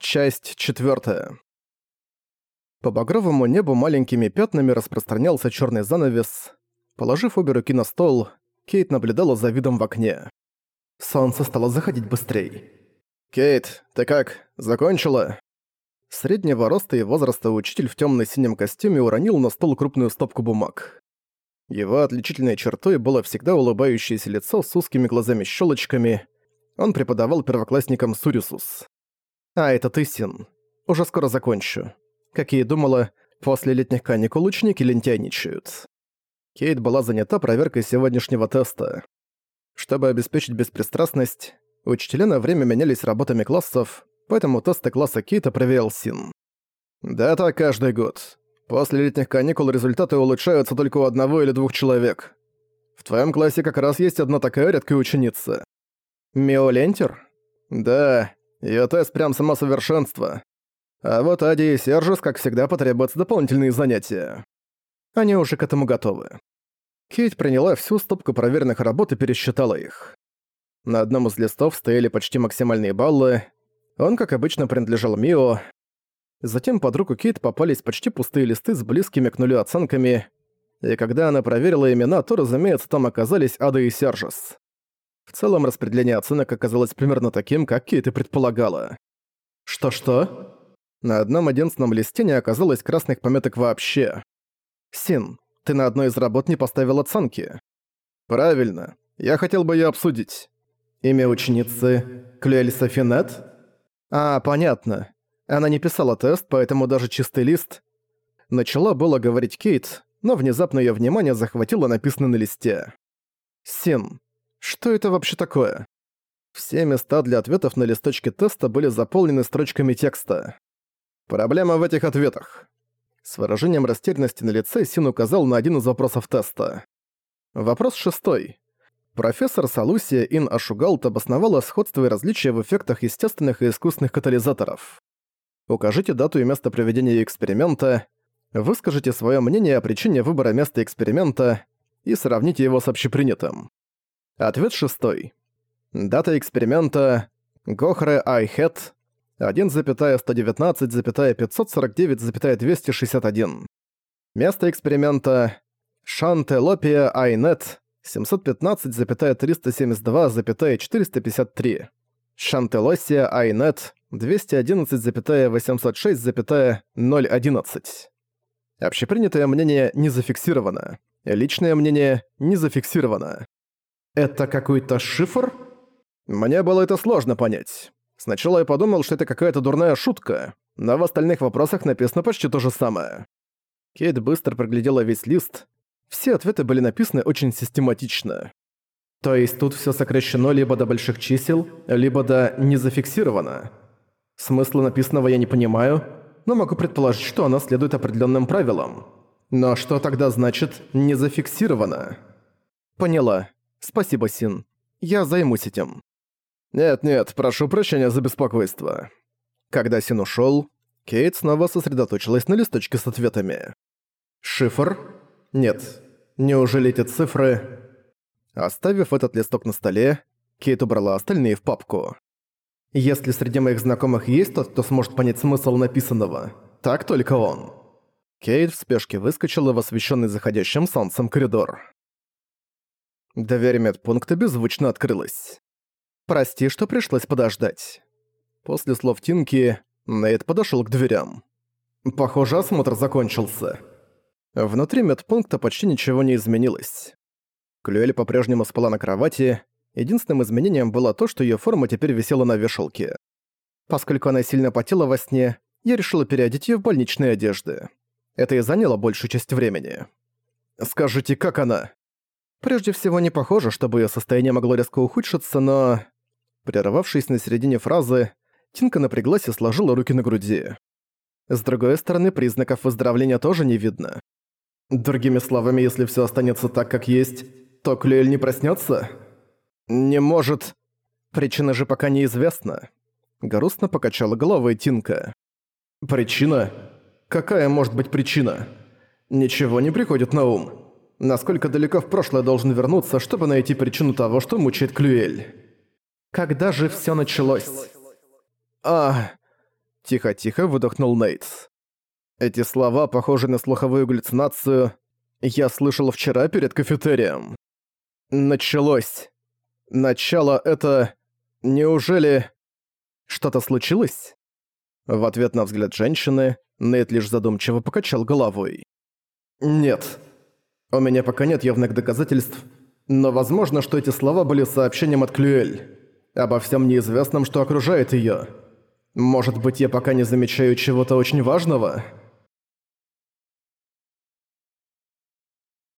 Часть четвертая. По багровому небу маленькими пятнами распространялся черный занавес. Положив обе руки на стол, Кейт наблюдала за видом в окне. Солнце стало заходить быстрее. «Кейт, ты как, закончила?» Среднего роста и возраста учитель в темно синем костюме уронил на стол крупную стопку бумаг. Его отличительной чертой было всегда улыбающееся лицо с узкими глазами-щелочками. Он преподавал первоклассникам Сурисус. «А, это ты, Син. Уже скоро закончу. Как я и думала, после летних каникул ученики лентяйничают». Кейт была занята проверкой сегодняшнего теста. Чтобы обеспечить беспристрастность, учителя на время менялись работами классов, поэтому тесты класса Кейта проверял Син. «Да так каждый год. После летних каникул результаты улучшаются только у одного или двух человек. В твоем классе как раз есть одна такая редкая ученица. Мио Лентер? Да, Тест прям само совершенство. А вот Ади и Сержис, как всегда, потребуются дополнительные занятия. Они уже к этому готовы. Кейт приняла всю стопку проверенных работ и пересчитала их. На одном из листов стояли почти максимальные баллы. Он, как обычно, принадлежал Мио. Затем под руку Кейт попались почти пустые листы с близкими к нулю оценками. И когда она проверила имена, то, разумеется, там оказались Ада и Сержис. В целом распределение оценок оказалось примерно таким, как Кейт и предполагала. Что-что? На одном единственном листе не оказалось красных пометок вообще. Син, ты на одной из работ не поставил оценки. Правильно. Я хотел бы её обсудить. Имя ученицы Клюэль Софинет? А, понятно. Она не писала тест, поэтому даже чистый лист. Начала было говорить Кейт, но внезапно её внимание захватило написанное на листе. Син, что это вообще такое? Все места для ответов на листочке теста были заполнены строчками текста. Проблема в этих ответах. С выражением растерянности на лице Син указал на один из вопросов теста. Вопрос шестой. Профессор Салусия Ин Ашугалт обосновала сходство и различия в эффектах естественных и искусственных катализаторов. Укажите дату и место проведения эксперимента, выскажите свое мнение о причине выбора места эксперимента и сравните его с общепринятым. Ответ шестой. Дата эксперимента Гохре Айхет 1,119,549,261. Место эксперимента Шантелопия Айнет 715,372,453. Шантелосия Айнет 211,806,011. Общепринятое мнение не зафиксировано. Личное мнение не зафиксировано. Это какой-то шифр? Мне было это сложно понять. Сначала я подумал, что это какая-то дурная шутка, но в остальных вопросах написано почти то же самое. Кейт быстро проглядела весь лист. Все ответы были написаны очень систематично. То есть тут все сокращено либо до больших чисел, либо до «не зафиксировано». Смысла написанного я не понимаю, но могу предположить, что она следует определенным правилам. Но что тогда значит «не зафиксировано»? Поняла. «Спасибо, Син. Я займусь этим». «Нет-нет, прошу прощения за беспокойство». Когда Син ушёл, Кейт снова сосредоточилась на листочке с ответами. «Шифр? Нет. Неужели эти цифры...» Оставив этот листок на столе, Кейт убрала остальные в папку. «Если среди моих знакомых есть тот, кто сможет понять смысл написанного, так только он». Кейт в спешке выскочила в освещенный заходящим солнцем коридор. Дверь медпункта беззвучно открылась. «Прости, что пришлось подождать». После слов Тинки, Нейт подошёл к дверям. «Похоже, осмотр закончился». Внутри медпункта почти ничего не изменилось. Клюэль по-прежнему спала на кровати. Единственным изменением было то, что её форма теперь висела на вешалке. Поскольку она сильно потела во сне, я решила переодеть её в больничные одежды. Это и заняло большую часть времени. «Скажите, как она?» Прежде всего, не похоже, чтобы её состояние могло резко ухудшиться, но... Прервавшись на середине фразы, Тинка напряглась и сложила руки на груди. С другой стороны, признаков выздоровления тоже не видно. Другими словами, если всё останется так, как есть, то Клюэль не проснётся? Не может. Причина же пока неизвестна. Грустно покачала головой Тинка. Причина? Какая может быть причина? Ничего не приходит на ум. Насколько далеко в прошлое должен вернуться, чтобы найти причину того, что мучает Клюэль? Когда же всё началось? А, Тихо-тихо выдохнул Нейтс. Эти слова похожи на слуховую галлюцинацию. Я слышал вчера перед кафетерием. Началось. Начало это... Неужели... Что-то случилось? В ответ на взгляд женщины, Нейт лишь задумчиво покачал головой. «Нет. У меня пока нет явных доказательств, но возможно, что эти слова были сообщением от Клюэль обо всем неизвестном, что окружает её. Может быть, я пока не замечаю чего-то очень важного?»